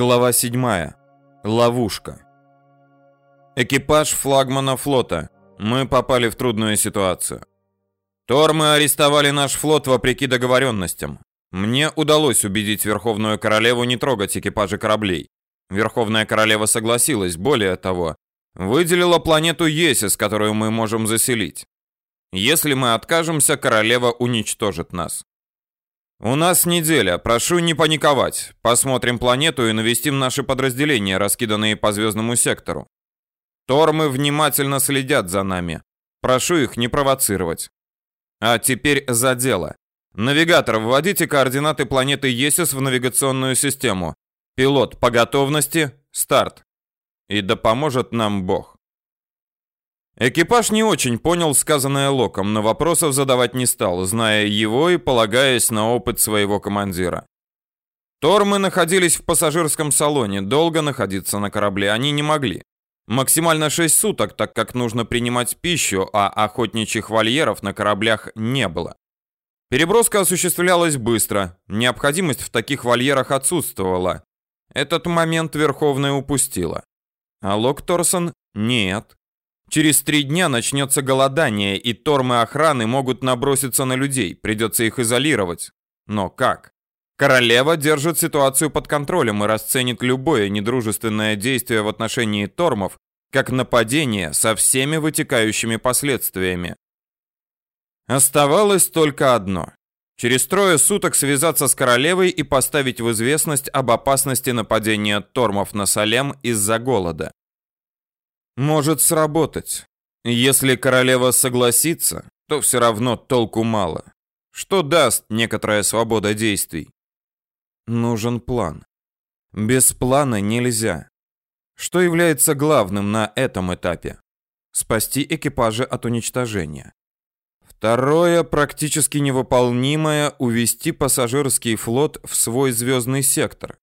Глава 7. Ловушка. Экипаж флагмана флота. Мы попали в трудную ситуацию. Тормы арестовали наш флот вопреки договоренностям. Мне удалось убедить Верховную Королеву не трогать экипажи кораблей. Верховная Королева согласилась, более того, выделила планету Есис, которую мы можем заселить. Если мы откажемся, Королева уничтожит нас. У нас неделя, прошу не паниковать. Посмотрим планету и навестим наши подразделения, раскиданные по звездному сектору. Тормы внимательно следят за нами. Прошу их не провоцировать. А теперь за дело. Навигатор, вводите координаты планеты Есис в навигационную систему. Пилот по готовности, старт. И да поможет нам Бог. Экипаж не очень понял сказанное Локом, но вопросов задавать не стал, зная его и полагаясь на опыт своего командира. Тормы находились в пассажирском салоне, долго находиться на корабле они не могли. Максимально 6 суток, так как нужно принимать пищу, а охотничьих вольеров на кораблях не было. Переброска осуществлялась быстро, необходимость в таких вольерах отсутствовала. Этот момент Верховная упустила. А Лок Торсон нет. Через три дня начнется голодание, и тормы охраны могут наброситься на людей, придется их изолировать. Но как? Королева держит ситуацию под контролем и расценит любое недружественное действие в отношении тормов как нападение со всеми вытекающими последствиями. Оставалось только одно. Через трое суток связаться с королевой и поставить в известность об опасности нападения тормов на Салем из-за голода. Может сработать. Если королева согласится, то все равно толку мало. Что даст некоторая свобода действий? Нужен план. Без плана нельзя. Что является главным на этом этапе? Спасти экипажи от уничтожения. Второе, практически невыполнимое, увести пассажирский флот в свой звездный сектор.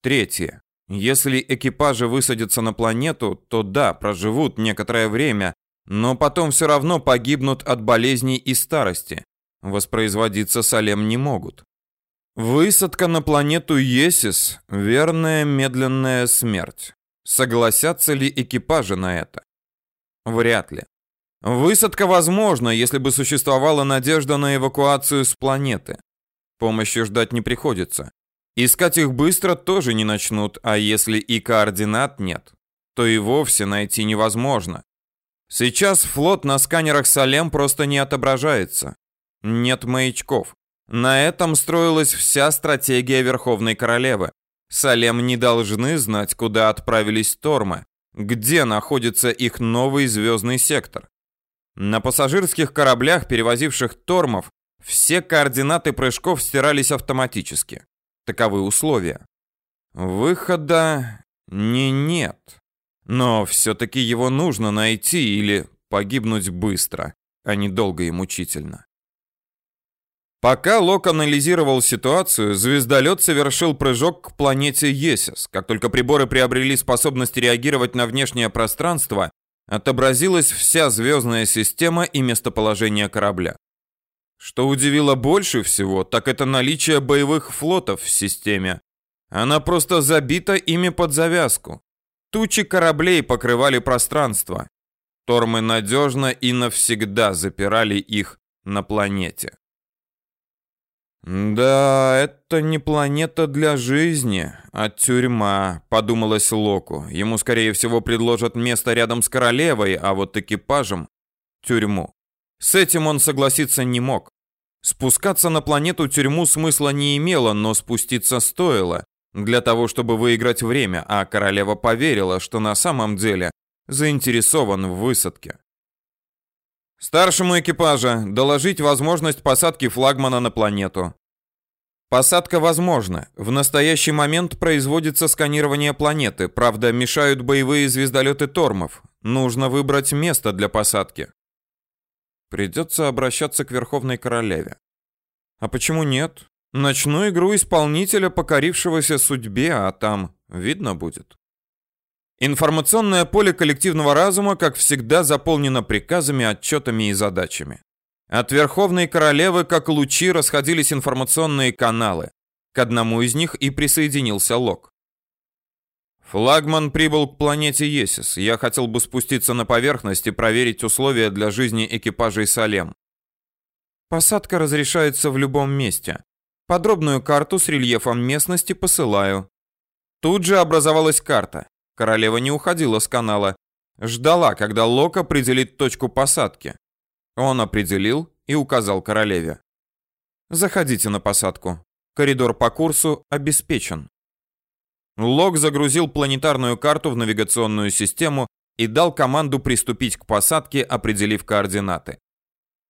Третье, если экипажи высадятся на планету, то да, проживут некоторое время, но потом все равно погибнут от болезней и старости. Воспроизводиться Салем не могут. Высадка на планету Есис – верная медленная смерть. Согласятся ли экипажи на это? Вряд ли. Высадка возможна, если бы существовала надежда на эвакуацию с планеты. Помощи ждать не приходится. Искать их быстро тоже не начнут, а если и координат нет, то и вовсе найти невозможно. Сейчас флот на сканерах Салем просто не отображается. Нет маячков. На этом строилась вся стратегия Верховной Королевы. Салем не должны знать, куда отправились Тормы, где находится их новый звездный сектор. На пассажирских кораблях, перевозивших Тормов, все координаты прыжков стирались автоматически. Таковы условия. Выхода не нет. Но все-таки его нужно найти или погибнуть быстро, а не долго и мучительно. Пока Лок анализировал ситуацию, звездолет совершил прыжок к планете Есис. Как только приборы приобрели способность реагировать на внешнее пространство, отобразилась вся звездная система и местоположение корабля. Что удивило больше всего, так это наличие боевых флотов в системе. Она просто забита ими под завязку. Тучи кораблей покрывали пространство. Тормы надежно и навсегда запирали их на планете. «Да, это не планета для жизни, а тюрьма», — подумалось Локу. Ему, скорее всего, предложат место рядом с королевой, а вот экипажем — тюрьму. С этим он согласиться не мог. Спускаться на планету тюрьму смысла не имело, но спуститься стоило, для того, чтобы выиграть время, а королева поверила, что на самом деле заинтересован в высадке. Старшему экипажа доложить возможность посадки флагмана на планету. Посадка возможна. В настоящий момент производится сканирование планеты, правда, мешают боевые звездолеты Тормов. Нужно выбрать место для посадки. Придется обращаться к Верховной Королеве. А почему нет? Начну игру исполнителя, покорившегося судьбе, а там видно будет. Информационное поле коллективного разума, как всегда, заполнено приказами, отчетами и задачами. От Верховной Королевы, как лучи, расходились информационные каналы. К одному из них и присоединился Лок. Флагман прибыл к планете Есис. Я хотел бы спуститься на поверхность и проверить условия для жизни экипажей Салем. Посадка разрешается в любом месте. Подробную карту с рельефом местности посылаю. Тут же образовалась карта. Королева не уходила с канала. Ждала, когда Лок определит точку посадки. Он определил и указал королеве. Заходите на посадку. Коридор по курсу обеспечен. Лок загрузил планетарную карту в навигационную систему и дал команду приступить к посадке, определив координаты.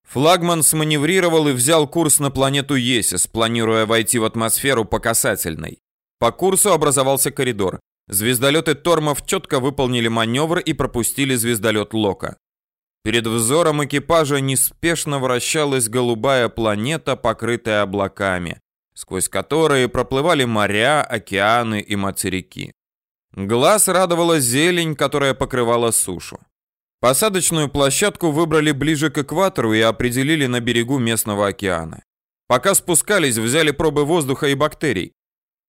Флагман сманеврировал и взял курс на планету Есис, планируя войти в атмосферу по касательной. По курсу образовался коридор. Звездолеты Тормов четко выполнили маневр и пропустили звездолет Лока. Перед взором экипажа неспешно вращалась голубая планета, покрытая облаками, сквозь которые проплывали моря, океаны и материки. Глаз радовала зелень, которая покрывала сушу. Посадочную площадку выбрали ближе к экватору и определили на берегу местного океана. Пока спускались, взяли пробы воздуха и бактерий.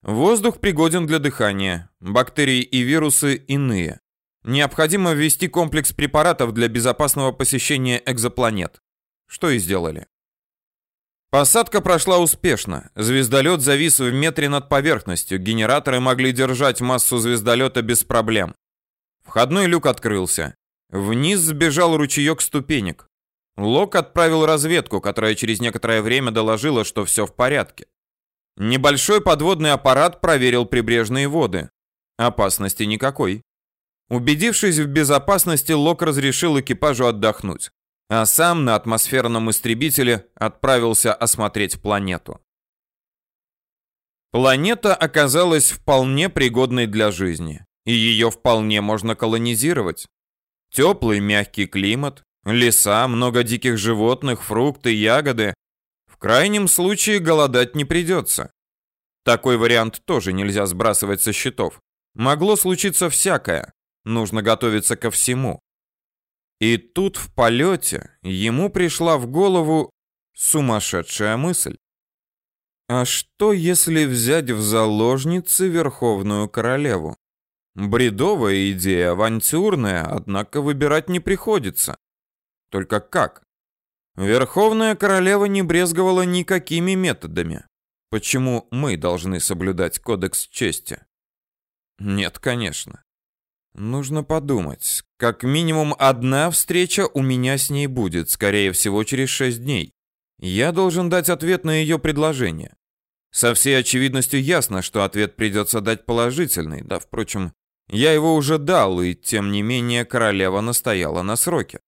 Воздух пригоден для дыхания, бактерии и вирусы иные. Необходимо ввести комплекс препаратов для безопасного посещения экзопланет. Что и сделали. Посадка прошла успешно. Звездолет завис в метре над поверхностью. Генераторы могли держать массу звездолета без проблем. Входной люк открылся. Вниз сбежал ручеек ступенек. Лок отправил разведку, которая через некоторое время доложила, что все в порядке. Небольшой подводный аппарат проверил прибрежные воды. Опасности никакой. Убедившись в безопасности, Лок разрешил экипажу отдохнуть, а сам на атмосферном истребителе отправился осмотреть планету. Планета оказалась вполне пригодной для жизни, и ее вполне можно колонизировать. Теплый мягкий климат, леса, много диких животных, фрукты, ягоды в крайнем случае голодать не придется. Такой вариант тоже нельзя сбрасывать со счетов. Могло случиться всякое. Нужно готовиться ко всему. И тут в полете ему пришла в голову сумасшедшая мысль. А что, если взять в заложницы Верховную Королеву? Бредовая идея, авантюрная, однако выбирать не приходится. Только как? Верховная королева не брезговала никакими методами. Почему мы должны соблюдать кодекс чести? Нет, конечно. Нужно подумать. Как минимум одна встреча у меня с ней будет, скорее всего, через шесть дней. Я должен дать ответ на ее предложение. Со всей очевидностью ясно, что ответ придется дать положительный, да, впрочем, я его уже дал, и тем не менее королева настояла на сроке.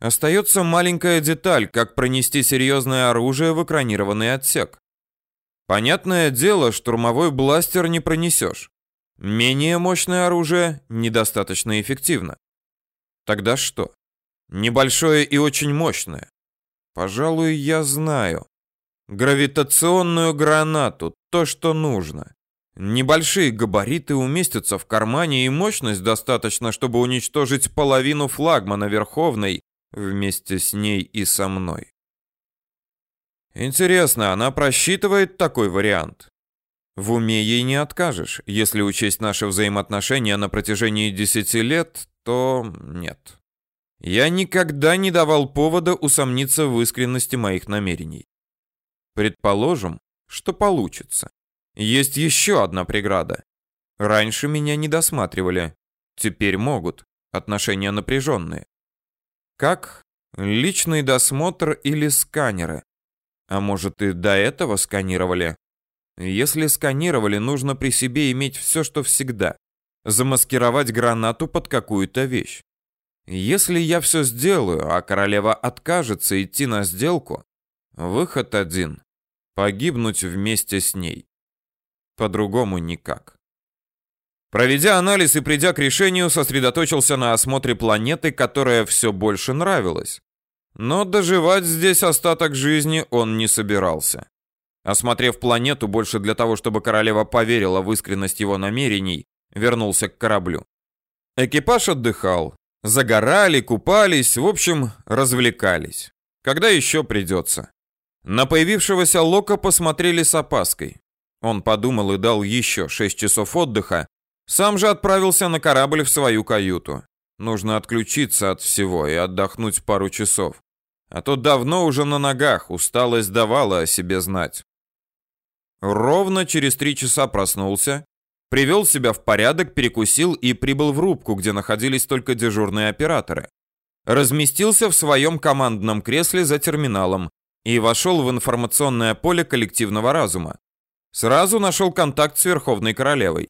Остается маленькая деталь, как пронести серьезное оружие в экранированный отсек. Понятное дело, штурмовой бластер не пронесешь. Менее мощное оружие недостаточно эффективно. Тогда что? Небольшое и очень мощное. Пожалуй, я знаю. Гравитационную гранату, то, что нужно. Небольшие габариты уместятся в кармане, и мощность достаточно, чтобы уничтожить половину флагмана Верховной вместе с ней и со мной. Интересно, она просчитывает такой вариант? В уме ей не откажешь. Если учесть наши взаимоотношения на протяжении десяти лет, то нет. Я никогда не давал повода усомниться в искренности моих намерений. Предположим, что получится. Есть еще одна преграда. Раньше меня не досматривали. Теперь могут. Отношения напряженные. Как? Личный досмотр или сканеры? А может и до этого сканировали? Если сканировали, нужно при себе иметь все, что всегда. Замаскировать гранату под какую-то вещь. Если я все сделаю, а королева откажется идти на сделку, выход один — погибнуть вместе с ней. По-другому никак. Проведя анализ и придя к решению, сосредоточился на осмотре планеты, которая все больше нравилась. Но доживать здесь остаток жизни он не собирался. Осмотрев планету больше для того, чтобы королева поверила в искренность его намерений, вернулся к кораблю. Экипаж отдыхал. Загорали, купались, в общем, развлекались. Когда еще придется? На появившегося Лока посмотрели с опаской. Он подумал и дал еще 6 часов отдыха, Сам же отправился на корабль в свою каюту. Нужно отключиться от всего и отдохнуть пару часов. А то давно уже на ногах, усталость давала о себе знать. Ровно через три часа проснулся, привел себя в порядок, перекусил и прибыл в рубку, где находились только дежурные операторы. Разместился в своем командном кресле за терминалом и вошел в информационное поле коллективного разума. Сразу нашел контакт с Верховной Королевой.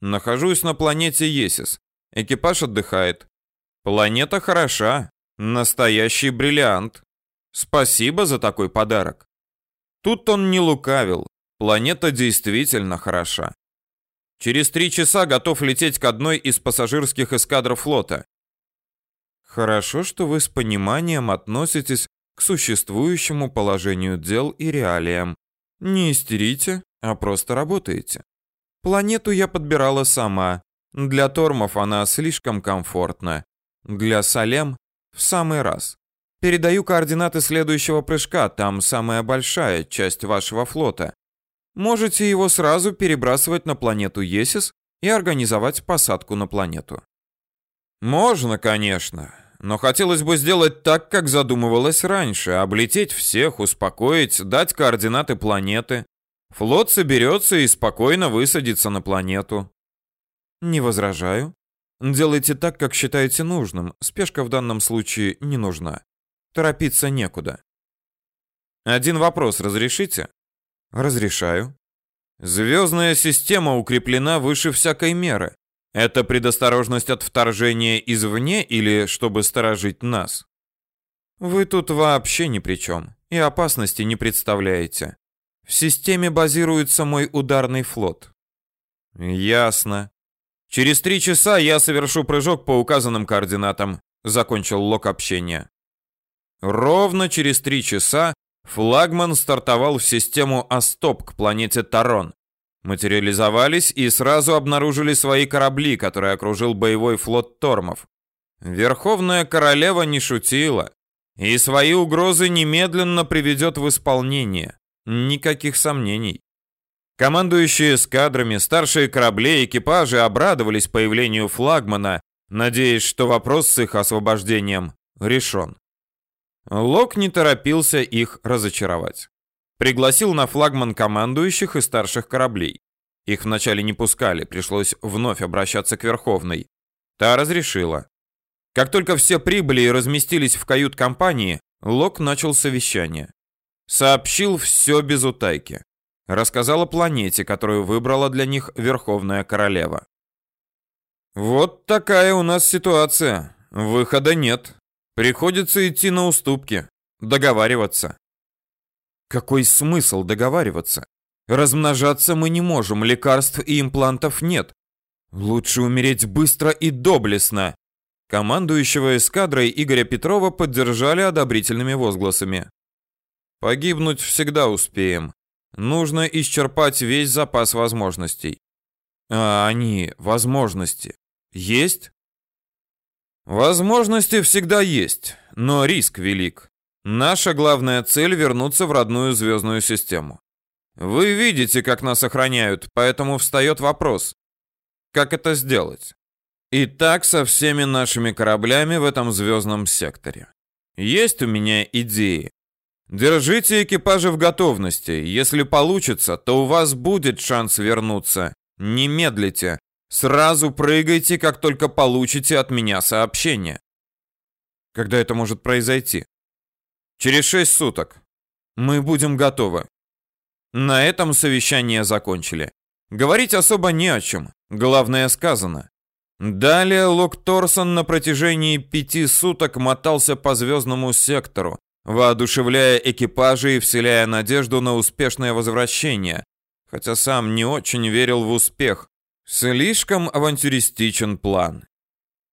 Нахожусь на планете Есис. Экипаж отдыхает. Планета хороша. Настоящий бриллиант. Спасибо за такой подарок. Тут он не лукавил. Планета действительно хороша. Через три часа готов лететь к одной из пассажирских эскадр флота. Хорошо, что вы с пониманием относитесь к существующему положению дел и реалиям. Не истерите, а просто работаете. Планету я подбирала сама. Для тормов она слишком комфортна. Для Салем в самый раз. Передаю координаты следующего прыжка, там самая большая часть вашего флота. Можете его сразу перебрасывать на планету Есис и организовать посадку на планету. Можно, конечно, но хотелось бы сделать так, как задумывалось раньше, облететь всех, успокоить, дать координаты планеты. Флот соберется и спокойно высадится на планету. Не возражаю. Делайте так, как считаете нужным. Спешка в данном случае не нужна. Торопиться некуда. Один вопрос разрешите? Разрешаю. Звездная система укреплена выше всякой меры. Это предосторожность от вторжения извне или чтобы сторожить нас? Вы тут вообще ни при чем и опасности не представляете. В системе базируется мой ударный флот. Ясно. Через три часа я совершу прыжок по указанным координатам. Закончил лог общения. Ровно через три часа флагман стартовал в систему Астоп к планете Тарон. Материализовались и сразу обнаружили свои корабли, которые окружил боевой флот Тормов. Верховная королева не шутила и свои угрозы немедленно приведет в исполнение. Никаких сомнений. Командующие эскадрами, старшие корабли, экипажи обрадовались появлению флагмана, надеясь, что вопрос с их освобождением решен. Лок не торопился их разочаровать. Пригласил на флагман командующих и старших кораблей. Их вначале не пускали, пришлось вновь обращаться к Верховной. Та разрешила. Как только все прибыли и разместились в кают-компании, Лок начал совещание. Сообщил все без утайки. Рассказал о планете, которую выбрала для них Верховная Королева. Вот такая у нас ситуация. Выхода нет. Приходится идти на уступки, договариваться. Какой смысл договариваться? Размножаться мы не можем, лекарств и имплантов нет. Лучше умереть быстро и доблестно. Командующего эскадрой Игоря Петрова поддержали одобрительными возгласами. Погибнуть всегда успеем. Нужно исчерпать весь запас возможностей. А они, возможности, есть? Возможности всегда есть, но риск велик. Наша главная цель вернуться в родную звездную систему. Вы видите, как нас охраняют, поэтому встает вопрос: как это сделать? И так со всеми нашими кораблями в этом звездном секторе. Есть у меня идеи, Держите экипажи в готовности. Если получится, то у вас будет шанс вернуться. Не медлите. Сразу прыгайте, как только получите от меня сообщение. Когда это может произойти? Через шесть суток. Мы будем готовы. На этом совещание закончили. Говорить особо не о чем. Главное сказано. Далее Лок Торсон на протяжении пяти суток мотался по звездному сектору, воодушевляя экипажи и вселяя надежду на успешное возвращение, хотя сам не очень верил в успех. Слишком авантюристичен план.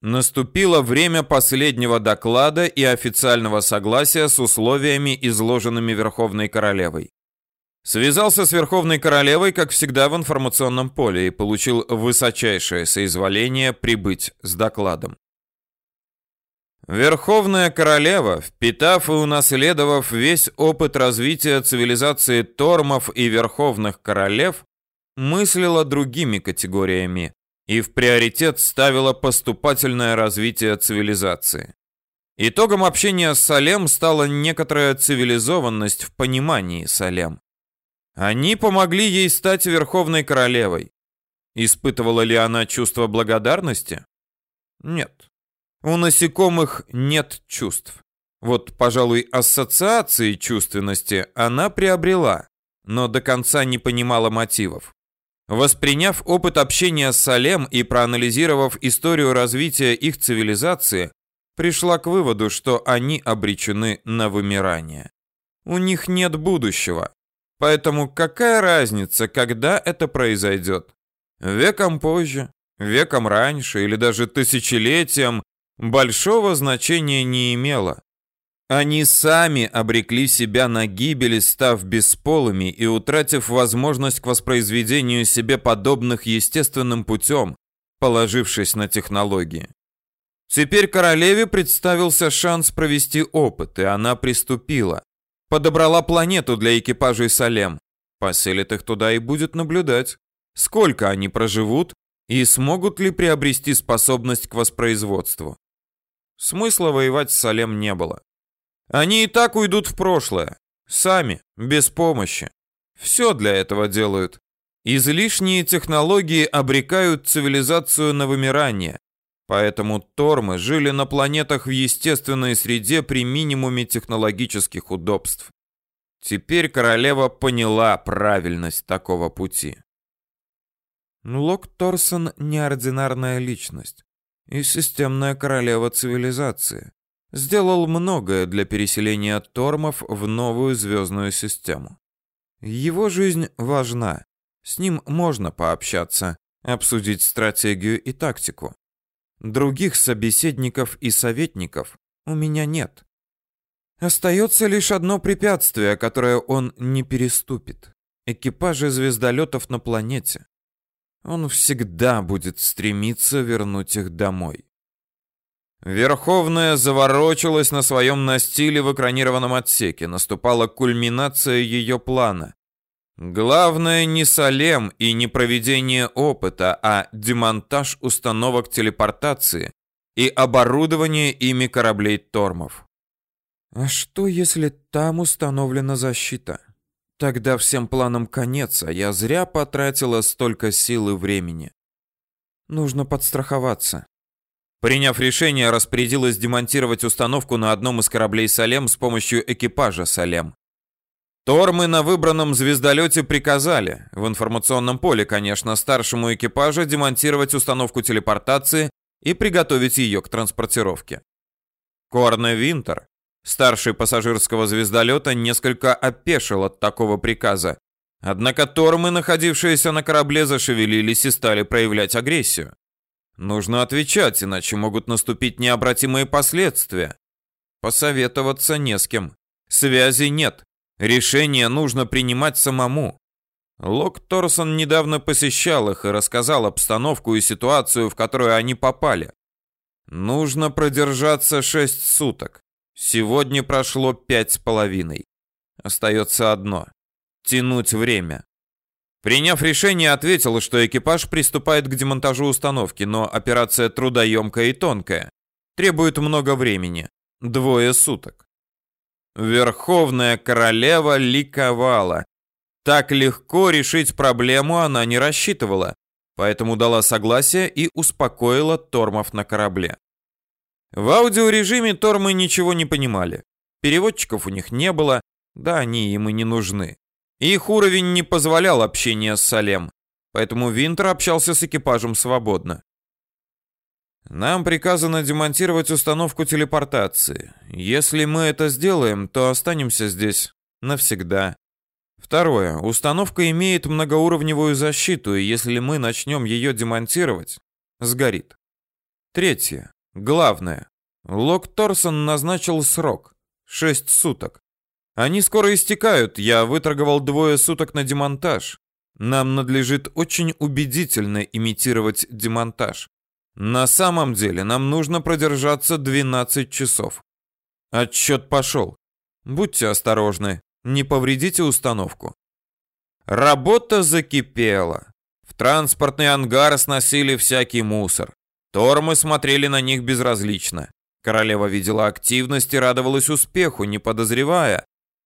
Наступило время последнего доклада и официального согласия с условиями, изложенными Верховной Королевой. Связался с Верховной Королевой, как всегда, в информационном поле и получил высочайшее соизволение прибыть с докладом. Верховная королева, впитав и унаследовав весь опыт развития цивилизации тормов и верховных королев, мыслила другими категориями и в приоритет ставила поступательное развитие цивилизации. Итогом общения с Салем стала некоторая цивилизованность в понимании Салем. Они помогли ей стать верховной королевой. Испытывала ли она чувство благодарности? Нет. У насекомых нет чувств. Вот, пожалуй, ассоциации чувственности она приобрела, но до конца не понимала мотивов. Восприняв опыт общения с Салем и проанализировав историю развития их цивилизации, пришла к выводу, что они обречены на вымирание. У них нет будущего. Поэтому какая разница, когда это произойдет? Веком позже, веком раньше или даже тысячелетием большого значения не имело. Они сами обрекли себя на гибель, став бесполыми и утратив возможность к воспроизведению себе подобных естественным путем, положившись на технологии. Теперь королеве представился шанс провести опыт, и она приступила. Подобрала планету для экипажей Салем. Поселит их туда и будет наблюдать, сколько они проживут и смогут ли приобрести способность к воспроизводству. Смысла воевать с Салем не было. Они и так уйдут в прошлое. Сами, без помощи. Все для этого делают. Излишние технологии обрекают цивилизацию на вымирание. Поэтому тормы жили на планетах в естественной среде при минимуме технологических удобств. Теперь королева поняла правильность такого пути. Лок Торсон – неординарная личность и системная королева цивилизации. Сделал многое для переселения тормов в новую звездную систему. Его жизнь важна. С ним можно пообщаться, обсудить стратегию и тактику. Других собеседников и советников у меня нет. Остается лишь одно препятствие, которое он не переступит. Экипажи звездолетов на планете. Он всегда будет стремиться вернуть их домой. Верховная заворочилась на своем настиле в экранированном отсеке. Наступала кульминация ее плана. Главное не Салем и не проведение опыта, а демонтаж установок телепортации и оборудование ими кораблей Тормов. А что, если там установлена защита? Тогда всем планам конец, а я зря потратила столько сил и времени. Нужно подстраховаться. Приняв решение, распорядилась демонтировать установку на одном из кораблей Салем с помощью экипажа Салем. Тормы на выбранном звездолете приказали, в информационном поле, конечно, старшему экипажу демонтировать установку телепортации и приготовить ее к транспортировке. Корне Винтер, старший пассажирского звездолета, несколько опешил от такого приказа. Однако тормы, находившиеся на корабле, зашевелились и стали проявлять агрессию. Нужно отвечать, иначе могут наступить необратимые последствия. Посоветоваться не с кем. Связи нет. Решение нужно принимать самому. Лок Торсон недавно посещал их и рассказал обстановку и ситуацию, в которую они попали. Нужно продержаться шесть суток. Сегодня прошло пять с половиной. Остается одно — тянуть время. Приняв решение, ответил, что экипаж приступает к демонтажу установки, но операция трудоемкая и тонкая. Требует много времени. Двое суток. Верховная королева ликовала. Так легко решить проблему она не рассчитывала, поэтому дала согласие и успокоила тормов на корабле. В аудиорежиме тормы ничего не понимали. Переводчиков у них не было, да они им и не нужны. Их уровень не позволял общения с Салем, поэтому Винтер общался с экипажем свободно. Нам приказано демонтировать установку телепортации. Если мы это сделаем, то останемся здесь навсегда. Второе. Установка имеет многоуровневую защиту, и если мы начнем ее демонтировать, сгорит. Третье. Главное. Лок Торсон назначил срок. Шесть суток. Они скоро истекают, я выторговал двое суток на демонтаж. Нам надлежит очень убедительно имитировать демонтаж. На самом деле нам нужно продержаться 12 часов. Отсчет пошел. Будьте осторожны, не повредите установку. Работа закипела. В транспортный ангар сносили всякий мусор. Тормы смотрели на них безразлично. Королева видела активность и радовалась успеху, не подозревая,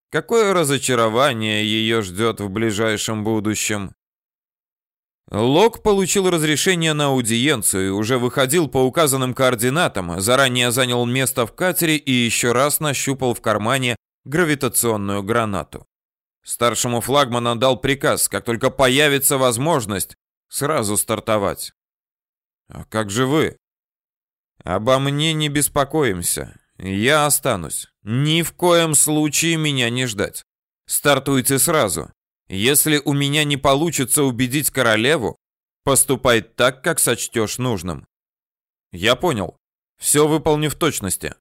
какое разочарование ее ждет в ближайшем будущем. Лок получил разрешение на аудиенцию и уже выходил по указанным координатам, заранее занял место в катере и еще раз нащупал в кармане гравитационную гранату. Старшему флагману дал приказ, как только появится возможность, сразу стартовать. А как же вы? Обо мне не беспокоимся. Я останусь. Ни в коем случае меня не ждать. Стартуйте сразу. Если у меня не получится убедить королеву, поступай так, как сочтешь нужным. Я понял. Все выполню в точности.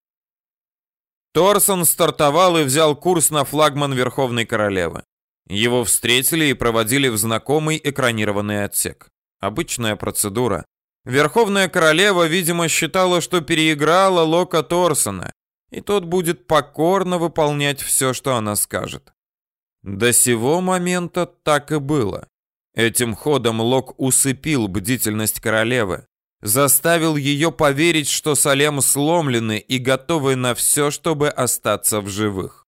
Торсон стартовал и взял курс на флагман Верховной Королевы. Его встретили и проводили в знакомый экранированный отсек. Обычная процедура. Верховная Королева, видимо, считала, что переиграла Лока Торсона, и тот будет покорно выполнять все, что она скажет. До сего момента так и было. Этим ходом Лок усыпил бдительность королевы, заставил ее поверить, что Салем сломлены и готовы на все, чтобы остаться в живых.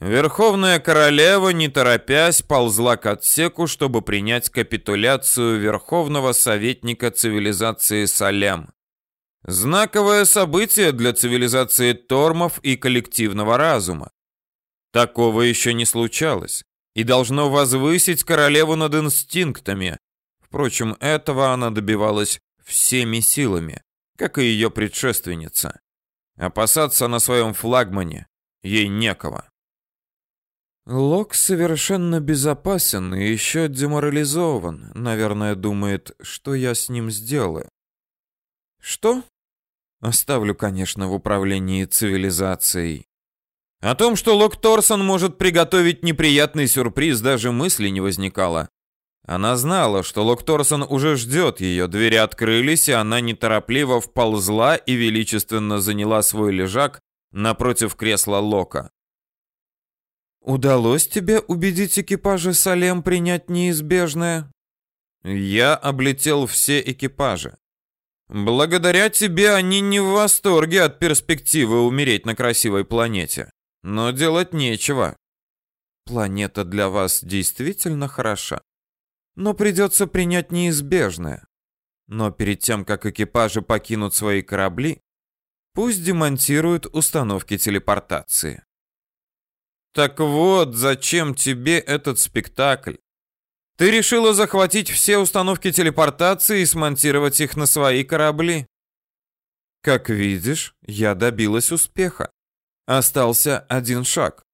Верховная королева, не торопясь, ползла к отсеку, чтобы принять капитуляцию верховного советника цивилизации Салем. Знаковое событие для цивилизации Тормов и коллективного разума. Такого еще не случалось и должно возвысить королеву над инстинктами, Впрочем, этого она добивалась всеми силами, как и ее предшественница. Опасаться на своем флагмане ей некого. Лок совершенно безопасен и еще деморализован. Наверное, думает, что я с ним сделаю. Что? Оставлю, конечно, в управлении цивилизацией. О том, что Лок Торсон может приготовить неприятный сюрприз, даже мысли не возникало. Она знала, что Локторсон уже ждет ее, двери открылись, и она неторопливо вползла и величественно заняла свой лежак напротив кресла Лока. «Удалось тебе убедить экипажи Салем принять неизбежное?» «Я облетел все экипажи. Благодаря тебе они не в восторге от перспективы умереть на красивой планете. Но делать нечего. Планета для вас действительно хороша но придется принять неизбежное. Но перед тем, как экипажи покинут свои корабли, пусть демонтируют установки телепортации. Так вот, зачем тебе этот спектакль? Ты решила захватить все установки телепортации и смонтировать их на свои корабли. Как видишь, я добилась успеха. Остался один шаг.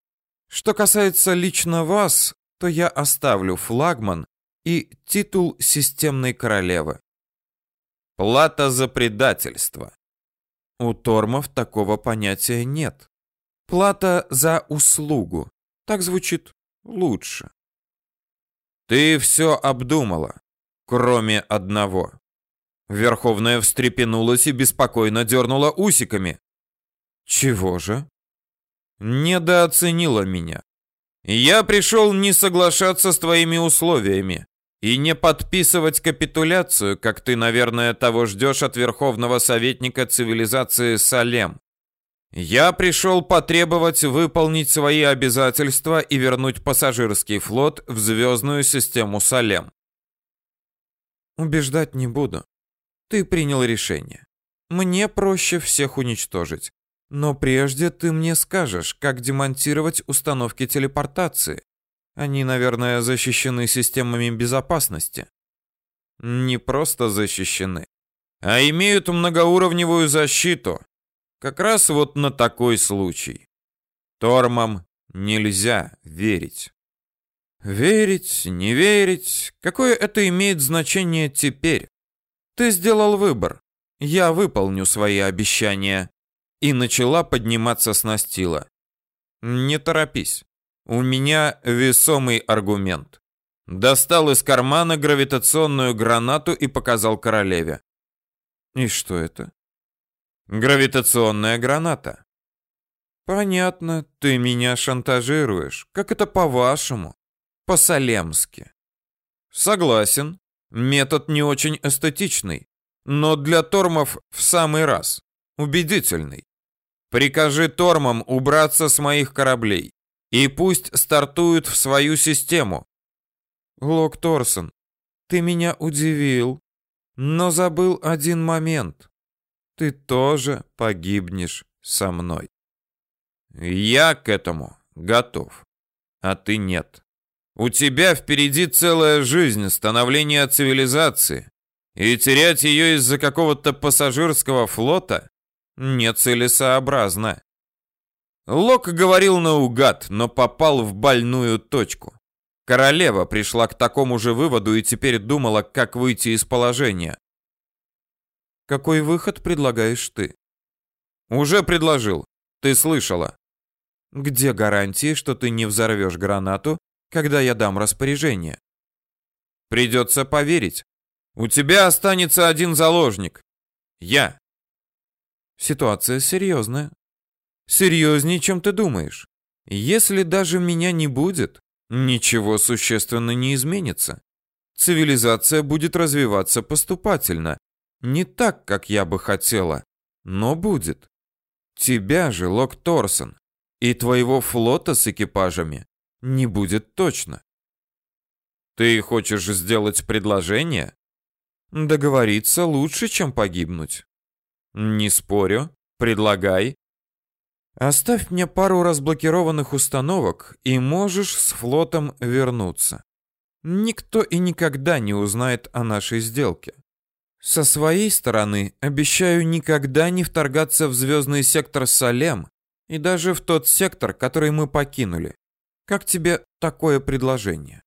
Что касается лично вас, то я оставлю флагман и титул системной королевы. Плата за предательство. У тормов такого понятия нет. Плата за услугу. Так звучит лучше. Ты все обдумала, кроме одного. Верховная встрепенулась и беспокойно дернула усиками. Чего же? Недооценила меня. Я пришел не соглашаться с твоими условиями и не подписывать капитуляцию, как ты, наверное, того ждешь от Верховного Советника Цивилизации Салем. Я пришел потребовать выполнить свои обязательства и вернуть пассажирский флот в звездную систему Салем. Убеждать не буду. Ты принял решение. Мне проще всех уничтожить. Но прежде ты мне скажешь, как демонтировать установки телепортации. Они, наверное, защищены системами безопасности. Не просто защищены, а имеют многоуровневую защиту. Как раз вот на такой случай. Тормам нельзя верить. Верить, не верить, какое это имеет значение теперь? Ты сделал выбор. Я выполню свои обещания. И начала подниматься с настила. Не торопись. У меня весомый аргумент. Достал из кармана гравитационную гранату и показал королеве. И что это? Гравитационная граната. Понятно, ты меня шантажируешь. Как это по-вашему? По-салемски. Согласен. Метод не очень эстетичный, но для тормов в самый раз. Убедительный. Прикажи тормам убраться с моих кораблей. И пусть стартуют в свою систему. Лок Торсон, ты меня удивил, но забыл один момент. Ты тоже погибнешь со мной. Я к этому готов, а ты нет. У тебя впереди целая жизнь становления цивилизации, и терять ее из-за какого-то пассажирского флота нецелесообразно. Лок говорил наугад, но попал в больную точку. Королева пришла к такому же выводу и теперь думала, как выйти из положения. Какой выход предлагаешь ты? Уже предложил. Ты слышала. Где гарантии, что ты не взорвешь гранату, когда я дам распоряжение? Придется поверить. У тебя останется один заложник. Я. Ситуация серьезная. Серьезнее, чем ты думаешь. Если даже меня не будет, ничего существенно не изменится. Цивилизация будет развиваться поступательно. Не так, как я бы хотела, но будет. Тебя же, Лок Торсон, и твоего флота с экипажами не будет точно. Ты хочешь сделать предложение? Договориться лучше, чем погибнуть. Не спорю, предлагай. Оставь мне пару разблокированных установок, и можешь с флотом вернуться. Никто и никогда не узнает о нашей сделке. Со своей стороны обещаю никогда не вторгаться в звездный сектор Салем и даже в тот сектор, который мы покинули. Как тебе такое предложение?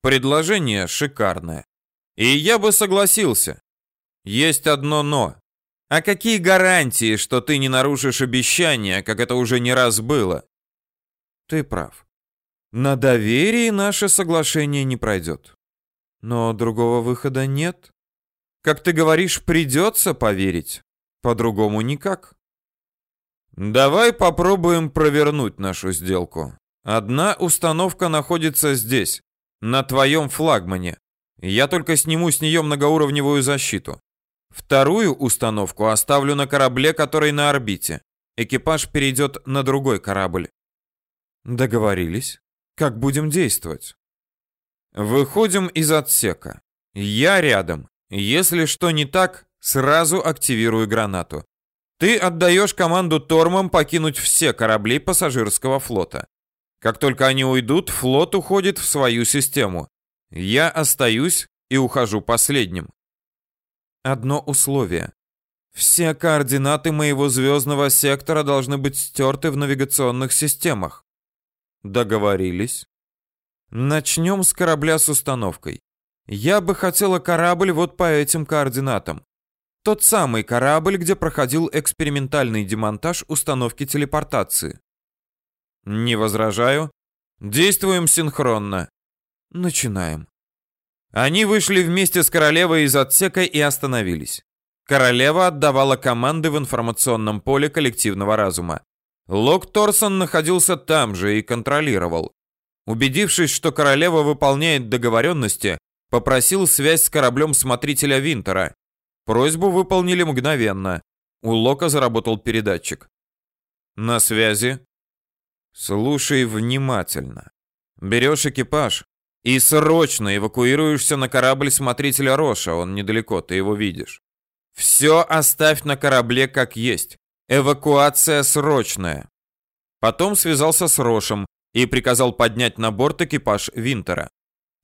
Предложение шикарное. И я бы согласился. Есть одно но. А какие гарантии, что ты не нарушишь обещания, как это уже не раз было? Ты прав. На доверии наше соглашение не пройдет. Но другого выхода нет. Как ты говоришь, придется поверить. По-другому никак. Давай попробуем провернуть нашу сделку. Одна установка находится здесь, на твоем флагмане. Я только сниму с нее многоуровневую защиту. Вторую установку оставлю на корабле, который на орбите. Экипаж перейдет на другой корабль. Договорились. Как будем действовать? Выходим из отсека. Я рядом. Если что не так, сразу активирую гранату. Ты отдаешь команду Тормам покинуть все корабли пассажирского флота. Как только они уйдут, флот уходит в свою систему. Я остаюсь и ухожу последним. Одно условие. Все координаты моего звездного сектора должны быть стерты в навигационных системах. Договорились. Начнем с корабля с установкой. Я бы хотела корабль вот по этим координатам. Тот самый корабль, где проходил экспериментальный демонтаж установки телепортации. Не возражаю. Действуем синхронно. Начинаем. Они вышли вместе с королевой из отсека и остановились. Королева отдавала команды в информационном поле коллективного разума. Лок Торсон находился там же и контролировал. Убедившись, что королева выполняет договоренности, попросил связь с кораблем смотрителя Винтера. Просьбу выполнили мгновенно. У Лока заработал передатчик. На связи. Слушай внимательно. Берешь экипаж и срочно эвакуируешься на корабль смотрителя Роша, он недалеко, ты его видишь. Все оставь на корабле как есть. Эвакуация срочная. Потом связался с Рошем и приказал поднять на борт экипаж Винтера.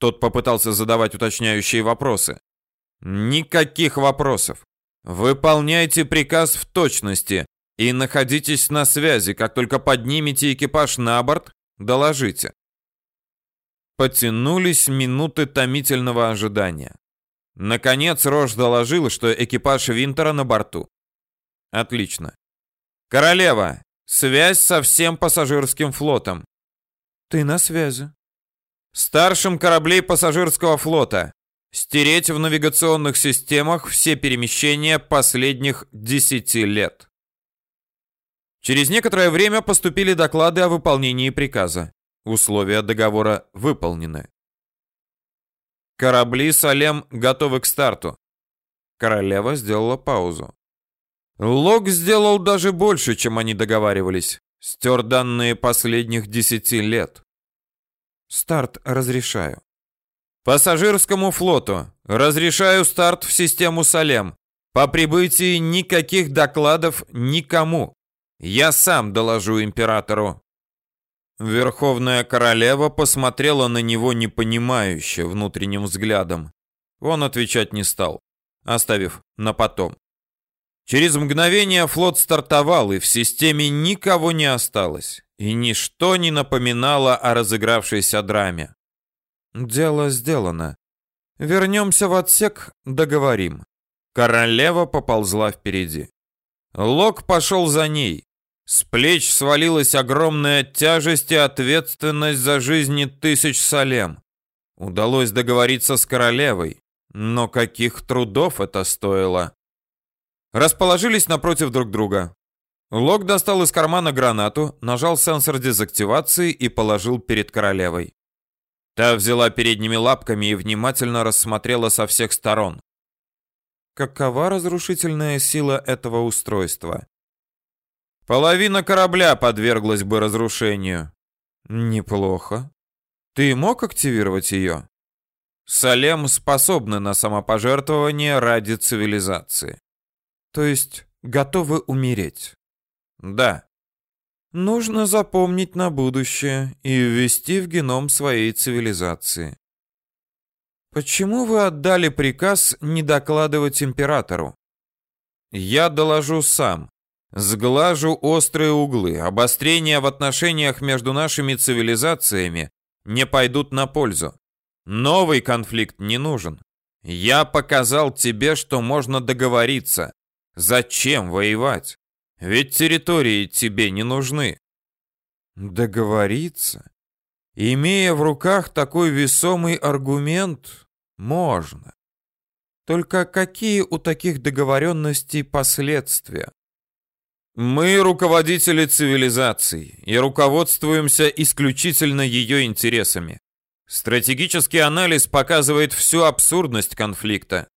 Тот попытался задавать уточняющие вопросы. Никаких вопросов. Выполняйте приказ в точности и находитесь на связи. Как только поднимете экипаж на борт, доложите. Потянулись минуты томительного ожидания. Наконец Рош доложил, что экипаж Винтера на борту. Отлично. Королева, связь со всем пассажирским флотом. Ты на связи. Старшим кораблей пассажирского флота. Стереть в навигационных системах все перемещения последних 10 лет. Через некоторое время поступили доклады о выполнении приказа. Условия договора выполнены. Корабли Салем готовы к старту. Королева сделала паузу. Лог сделал даже больше, чем они договаривались. Стер данные последних десяти лет. Старт разрешаю. Пассажирскому флоту разрешаю старт в систему Салем. По прибытии никаких докладов никому. Я сам доложу императору. Верховная королева посмотрела на него непонимающе внутренним взглядом. Он отвечать не стал, оставив на потом. Через мгновение флот стартовал, и в системе никого не осталось, и ничто не напоминало о разыгравшейся драме. Дело сделано. Вернемся в отсек, договорим. Королева поползла впереди. Лок пошел за ней. С плеч свалилась огромная тяжесть и ответственность за жизни тысяч салем. Удалось договориться с королевой, но каких трудов это стоило? Расположились напротив друг друга. Лок достал из кармана гранату, нажал сенсор дезактивации и положил перед королевой. Та взяла передними лапками и внимательно рассмотрела со всех сторон. Какова разрушительная сила этого устройства? Половина корабля подверглась бы разрушению. Неплохо. Ты мог активировать ее? Салем способны на самопожертвование ради цивилизации. То есть готовы умереть? Да. Нужно запомнить на будущее и ввести в геном своей цивилизации. Почему вы отдали приказ не докладывать императору? Я доложу сам. Сглажу острые углы. Обострения в отношениях между нашими цивилизациями не пойдут на пользу. Новый конфликт не нужен. Я показал тебе, что можно договориться. Зачем воевать? Ведь территории тебе не нужны. Договориться? Имея в руках такой весомый аргумент, можно. Только какие у таких договоренностей последствия? Мы руководители цивилизации и руководствуемся исключительно ее интересами. Стратегический анализ показывает всю абсурдность конфликта.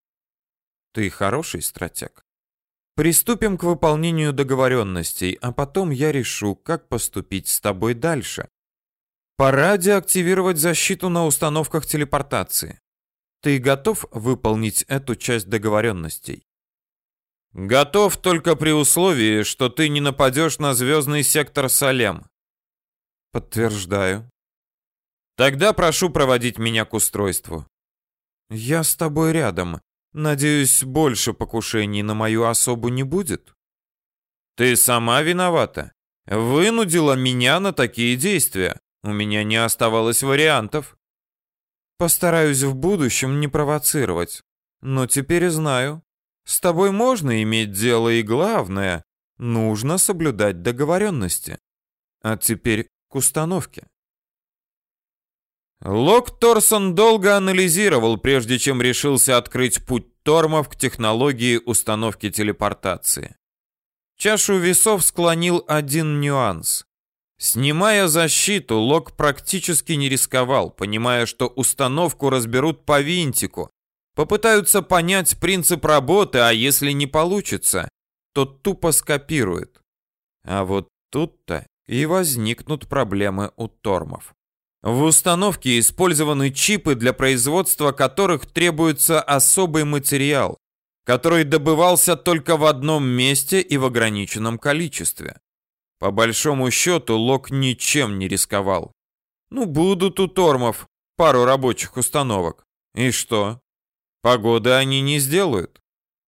Ты хороший стратег. Приступим к выполнению договоренностей, а потом я решу, как поступить с тобой дальше. Пора деактивировать защиту на установках телепортации. Ты готов выполнить эту часть договоренностей? Готов только при условии, что ты не нападешь на звездный сектор Салем. Подтверждаю. Тогда прошу проводить меня к устройству. Я с тобой рядом. Надеюсь, больше покушений на мою особу не будет. Ты сама виновата. Вынудила меня на такие действия. У меня не оставалось вариантов. Постараюсь в будущем не провоцировать. Но теперь знаю, с тобой можно иметь дело и главное, нужно соблюдать договоренности. А теперь к установке. Лок Торсон долго анализировал, прежде чем решился открыть путь Тормов к технологии установки телепортации. Чашу весов склонил один нюанс. Снимая защиту, Лок практически не рисковал, понимая, что установку разберут по винтику, Попытаются понять принцип работы, а если не получится, то тупо скопируют. А вот тут-то и возникнут проблемы у тормов. В установке использованы чипы, для производства которых требуется особый материал, который добывался только в одном месте и в ограниченном количестве. По большому счету, Лок ничем не рисковал. Ну, будут у тормов пару рабочих установок. И что? Погоды они не сделают.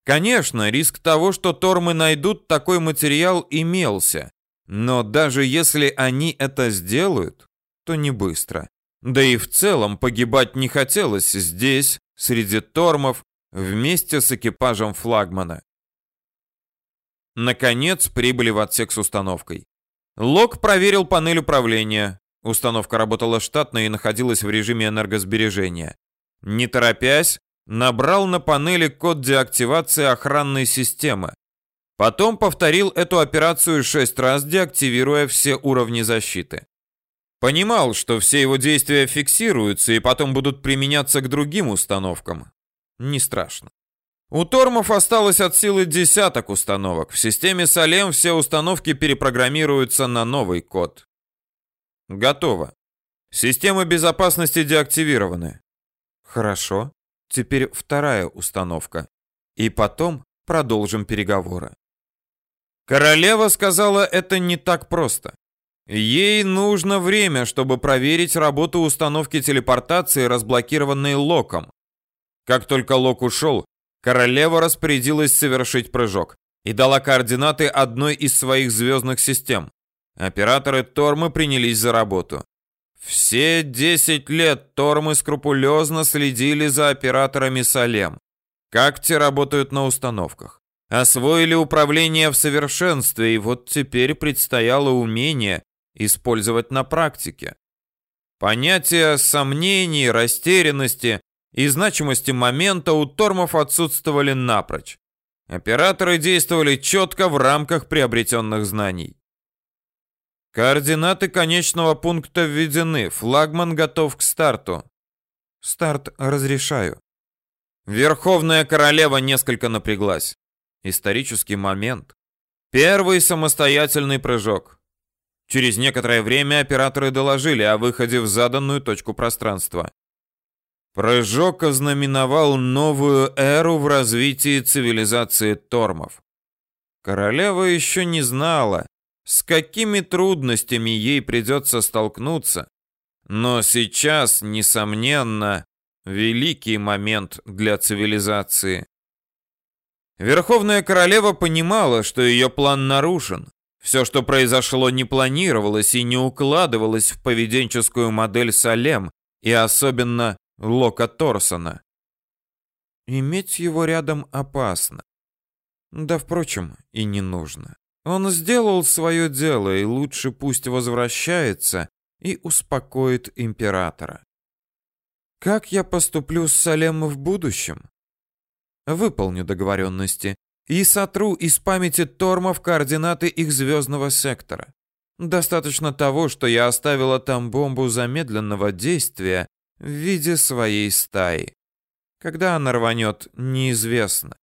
Конечно, риск того, что тормы найдут такой материал, имелся. Но даже если они это сделают, то не быстро. Да и в целом погибать не хотелось здесь, среди тормов, вместе с экипажем флагмана. Наконец прибыли в отсек с установкой. Лок проверил панель управления. Установка работала штатно и находилась в режиме энергосбережения. Не торопясь, набрал на панели код деактивации охранной системы. Потом повторил эту операцию шесть раз, деактивируя все уровни защиты. Понимал, что все его действия фиксируются и потом будут применяться к другим установкам. Не страшно. У Тормов осталось от силы десяток установок. В системе Салем все установки перепрограммируются на новый код. Готово. Системы безопасности деактивированы. Хорошо. Теперь вторая установка. И потом продолжим переговоры. Королева сказала, это не так просто. Ей нужно время, чтобы проверить работу установки телепортации, разблокированной Локом. Как только Лок ушел, королева распорядилась совершить прыжок и дала координаты одной из своих звездных систем. Операторы Тормы принялись за работу. Все 10 лет Тормы скрупулезно следили за операторами Салем. Как те работают на установках. Освоили управление в совершенстве, и вот теперь предстояло умение использовать на практике. Понятия сомнений, растерянности и значимости момента у Тормов отсутствовали напрочь. Операторы действовали четко в рамках приобретенных знаний. Координаты конечного пункта введены. Флагман готов к старту. Старт разрешаю. Верховная королева несколько напряглась. Исторический момент. Первый самостоятельный прыжок. Через некоторое время операторы доложили о выходе в заданную точку пространства. Прыжок ознаменовал новую эру в развитии цивилизации Тормов. Королева еще не знала, с какими трудностями ей придется столкнуться, но сейчас, несомненно, великий момент для цивилизации. Верховная королева понимала, что ее план нарушен, все, что произошло, не планировалось и не укладывалось в поведенческую модель Салем и особенно Лока Торсона. Иметь его рядом опасно. Да, впрочем, и не нужно. Он сделал свое дело, и лучше пусть возвращается и успокоит императора. Как я поступлю с Салем в будущем? Выполню договоренности и сотру из памяти Тормов координаты их звездного сектора. Достаточно того, что я оставила там бомбу замедленного действия в виде своей стаи. Когда она рванет, неизвестно.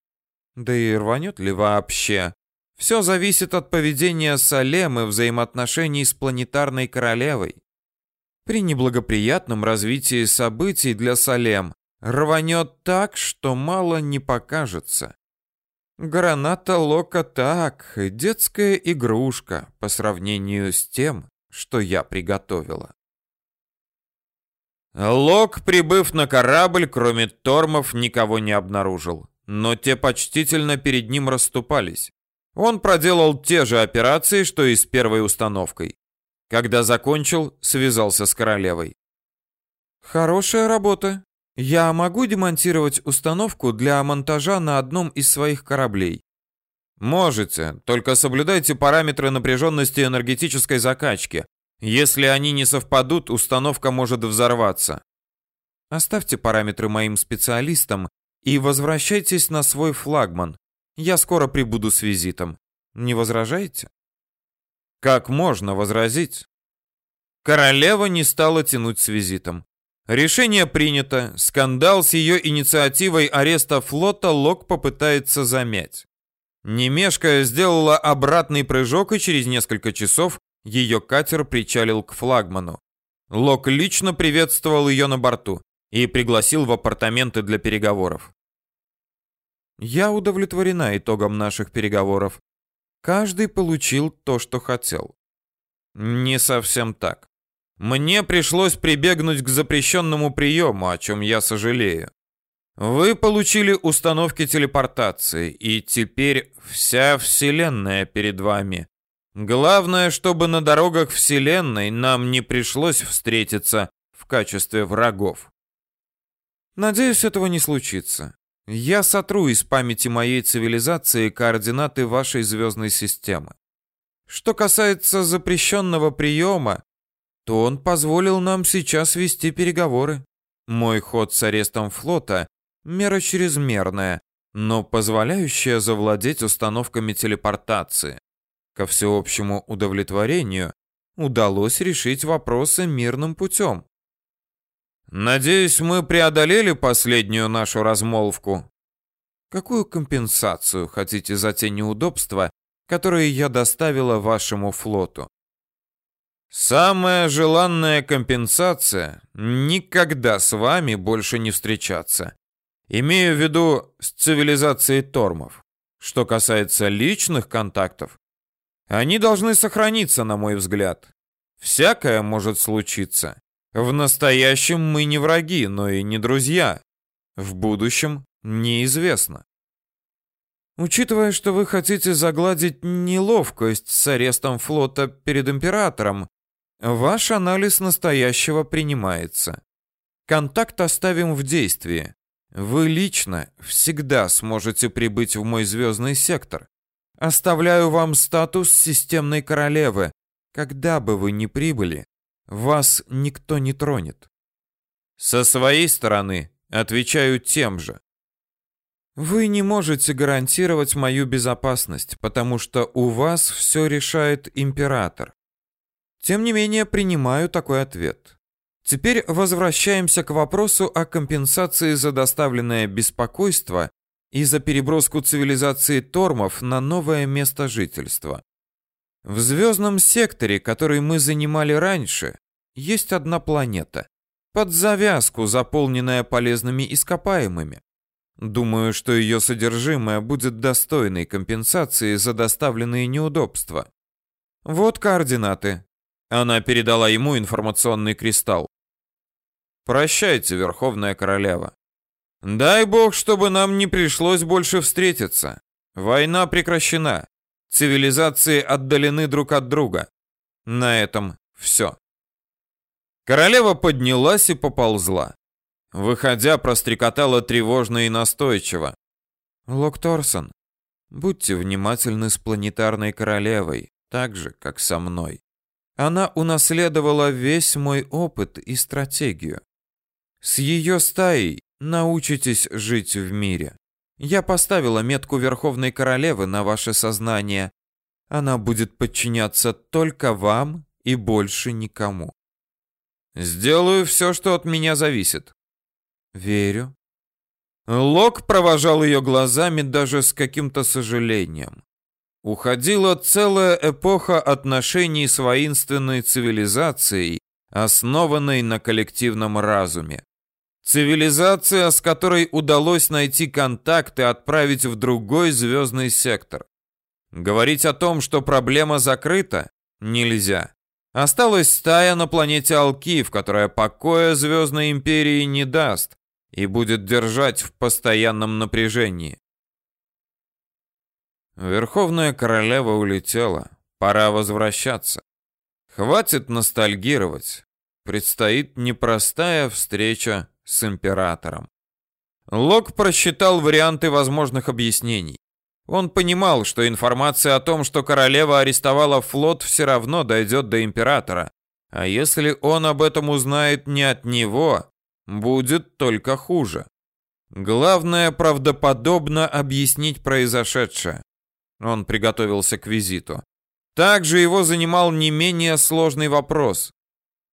Да и рванет ли вообще? Все зависит от поведения Салем и взаимоотношений с планетарной королевой. При неблагоприятном развитии событий для Салем рванет так, что мало не покажется. Граната Лока так, детская игрушка по сравнению с тем, что я приготовила. Лок, прибыв на корабль, кроме тормов, никого не обнаружил, но те почтительно перед ним расступались. Он проделал те же операции, что и с первой установкой. Когда закончил, связался с королевой. «Хорошая работа», я могу демонтировать установку для монтажа на одном из своих кораблей. Можете, только соблюдайте параметры напряженности энергетической закачки. Если они не совпадут, установка может взорваться. Оставьте параметры моим специалистам и возвращайтесь на свой флагман. Я скоро прибуду с визитом. Не возражаете? Как можно возразить? Королева не стала тянуть с визитом. Решение принято. Скандал с ее инициативой ареста флота Лок попытается замять. Немешкая сделала обратный прыжок, и через несколько часов ее катер причалил к флагману. Лок лично приветствовал ее на борту и пригласил в апартаменты для переговоров. Я удовлетворена итогом наших переговоров. Каждый получил то, что хотел. Не совсем так. Мне пришлось прибегнуть к запрещенному приему, о чем я сожалею. Вы получили установки телепортации, и теперь вся Вселенная перед вами. Главное, чтобы на дорогах Вселенной нам не пришлось встретиться в качестве врагов. Надеюсь, этого не случится. Я сотру из памяти моей цивилизации координаты вашей звездной системы. Что касается запрещенного приема, то он позволил нам сейчас вести переговоры. Мой ход с арестом флота – мера чрезмерная, но позволяющая завладеть установками телепортации. Ко всеобщему удовлетворению удалось решить вопросы мирным путем. Надеюсь, мы преодолели последнюю нашу размолвку. Какую компенсацию хотите за те неудобства, которые я доставила вашему флоту? Самая желанная компенсация — никогда с вами больше не встречаться. Имею в виду с цивилизацией Тормов. Что касается личных контактов, они должны сохраниться, на мой взгляд. Всякое может случиться. В настоящем мы не враги, но и не друзья. В будущем неизвестно. Учитывая, что вы хотите загладить неловкость с арестом флота перед императором, ваш анализ настоящего принимается. Контакт оставим в действии. Вы лично всегда сможете прибыть в мой звездный сектор. Оставляю вам статус системной королевы. Когда бы вы ни прибыли, вас никто не тронет. Со своей стороны отвечаю тем же. Вы не можете гарантировать мою безопасность, потому что у вас все решает император. Тем не менее, принимаю такой ответ. Теперь возвращаемся к вопросу о компенсации за доставленное беспокойство и за переброску цивилизации Тормов на новое место жительства. В звездном секторе, который мы занимали раньше, есть одна планета, под завязку заполненная полезными ископаемыми. Думаю, что ее содержимое будет достойной компенсацией за доставленные неудобства. Вот координаты. Она передала ему информационный кристалл. Прощайте, Верховная Королева. Дай бог, чтобы нам не пришлось больше встретиться. Война прекращена. Цивилизации отдалены друг от друга. На этом все. Королева поднялась и поползла. Выходя, прострекотала тревожно и настойчиво. «Лок Торсон, будьте внимательны с планетарной королевой, так же, как со мной. Она унаследовала весь мой опыт и стратегию. С ее стаей научитесь жить в мире. Я поставила метку Верховной Королевы на ваше сознание. Она будет подчиняться только вам и больше никому. Сделаю все, что от меня зависит. Верю. Лок провожал ее глазами даже с каким-то сожалением. Уходила целая эпоха отношений с воинственной цивилизацией, основанной на коллективном разуме. Цивилизация, с которой удалось найти контакт и отправить в другой звездный сектор. Говорить о том, что проблема закрыта, нельзя. Осталась стая на планете Алкив, которая покоя Звездной Империи не даст, и будет держать в постоянном напряжении. Верховная королева улетела. Пора возвращаться. Хватит ностальгировать. Предстоит непростая встреча с императором. Лок просчитал варианты возможных объяснений. Он понимал, что информация о том, что королева арестовала флот, все равно дойдет до императора. А если он об этом узнает не от него, будет только хуже. Главное правдоподобно объяснить произошедшее. Он приготовился к визиту. Также его занимал не менее сложный вопрос.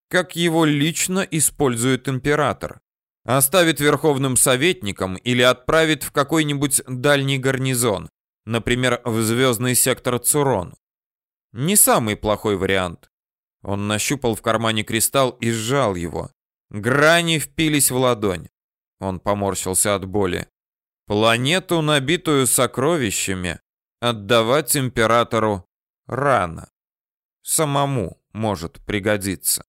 Как его лично использует император? Оставит верховным советником или отправит в какой-нибудь дальний гарнизон, например, в звездный сектор Цурон? Не самый плохой вариант. Он нащупал в кармане кристалл и сжал его. Грани впились в ладонь. Он поморщился от боли. Планету, набитую сокровищами, отдавать императору рано. Самому может пригодиться.